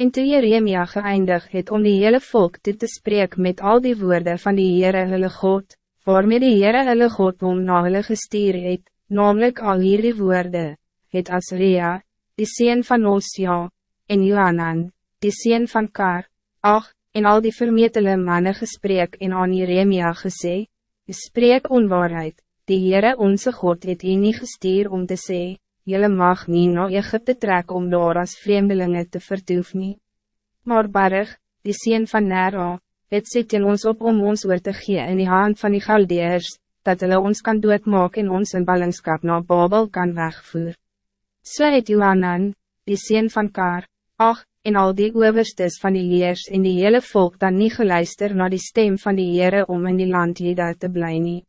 En toe Jeremia geëindig het om die hele volk dit te spreken met al die woorden van die Heere hulle God, waarmee die Heere hulle God om na hulle gestuur het, namelijk al hierdie woorden, het Asria, die sien van Osia, en Johanan, die sien van Kar, ach, en al die vermetele mannen gesprek en aan Jeremia gesê, spreek onwaarheid, die Heere onze God het hy nie gestuur om te sê, jylle mag nie na Egypte trek om daar as vreemdelingen te vertoef nie. Maar Barig, die sien van Nera, het sê teen ons op om ons oor te gee in die hand van die Galdeers, dat hulle ons kan doodmaak en ons in ballingskap na Babel kan wegvoer. So het Johanan, die sien van Kar, ach, en al die overstes van die leers en die hele volk dan niet geluister naar die stem van die Heere om in die land Jeda te blijven.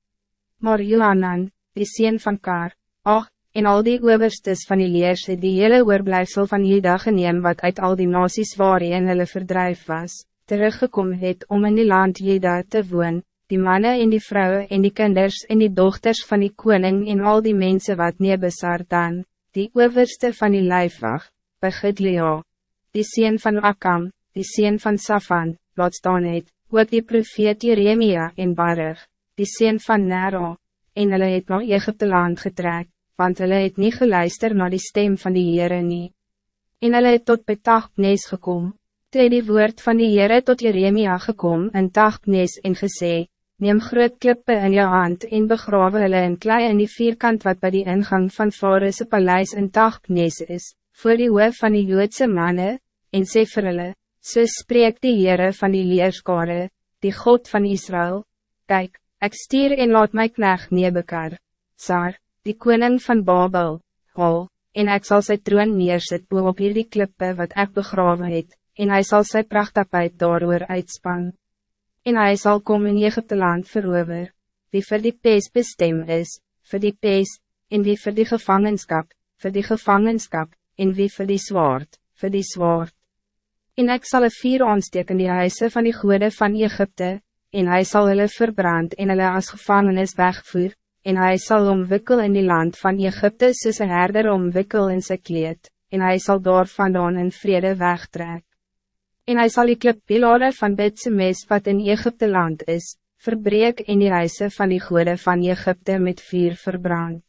Maar Johanan, die sien van Kar, ach, en al die overstes van die leers het die hele oorblijfsel van Jeda geneem wat uit al die nasies waarin hulle verdrijf was, teruggekomen het om in die land Jeda te woon, die mannen en die vrouwen en die kinders en die dochters van die koning en al die mensen wat nebesar dan, die overste van die lijfwacht, by Gidlea die sien van Akam, die sien van Safan, laat staan het, ook die profeet Jeremia en Barig, die sien van Nero, en hulle het na Egypte land getrek, want hulle het niet geluister naar die stem van die Heere nie. En hulle het tot by Tagpnes gekom, toe die woord van die Heere tot Jeremia gekom in Tagpnes en gesê, neem groot klippe in jou hand en begrawe hulle in klei in die vierkant wat bij die ingang van Faroese paleis in Tagpnes is, voor die hoof van die Joodse mannen, en sê vir hulle, so spreek die Heere van die leerskare, die God van Israël, kijk, ik stier en laat my knecht Nebekar, Sar, die koning van Babel, hal, en ik zal zijn troon neerset boe op hierdie klippe wat ik begraven het, en hij zal zijn prachtapheid daarover uitspan. En hij zal komen in Egypte land verover, wie voor die pees bestem is, voor die pees, en wie voor die gevangenschap, voor die gevangenschap, en wie vir die zwaard, vir die zwaard. En ik zal een vier aansteek in die huise van die goede van Egypte, en hij zal hulle verbrand en hulle as gevangenis wegvoer, en hij zal omwikkel in die land van Egypte soos een herder omwikkel in zijn kleed, en hij zal daar vandaan in vrede wegtrek. En hij zal die klippilare van Betsemes wat in Egypte land is, verbreek in die huise van die goede van Egypte met vier verbrand.